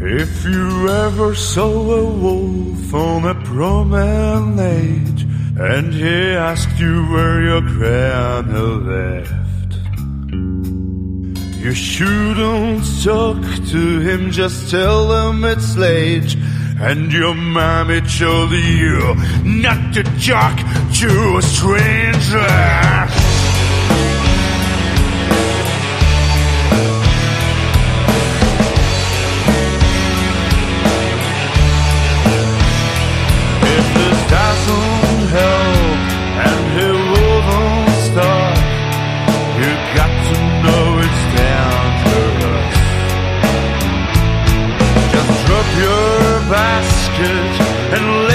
you ever saw a wolf on a promenade and he asked you where your granny left? You shouldn't talk to him, just tell him it's late. And your mommy told you not to talk to a stranger. And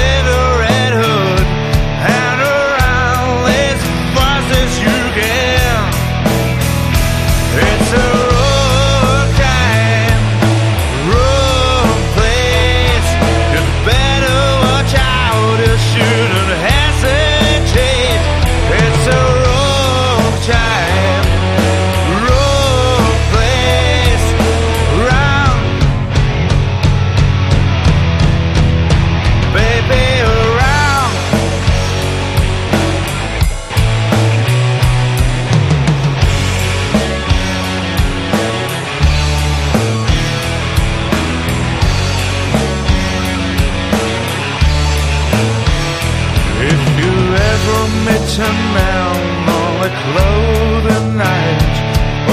You ever meet a man on a clothing night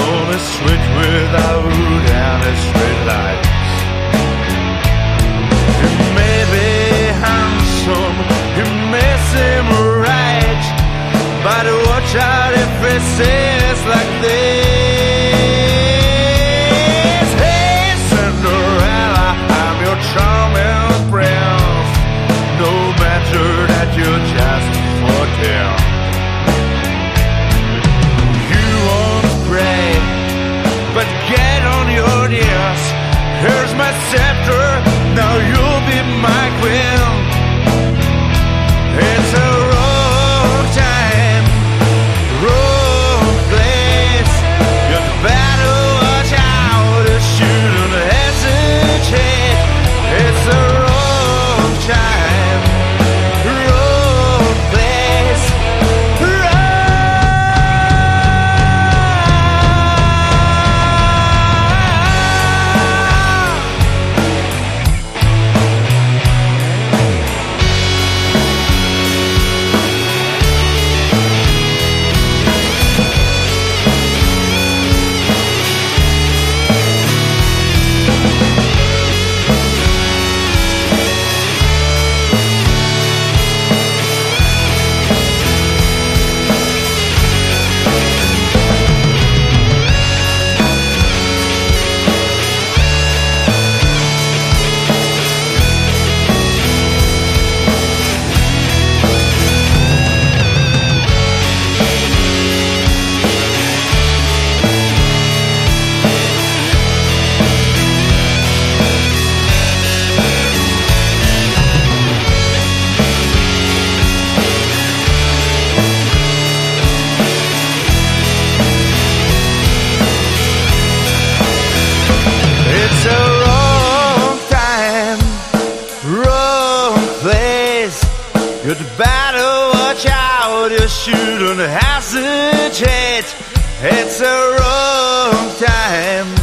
On a street without any street lights. He may be handsome, he may seem right But watch out if he says matter that you're just fourteen. You won't pray, but get on your knees. Here's my scepter, out, you shouldn't hesitate. It's a wrong time,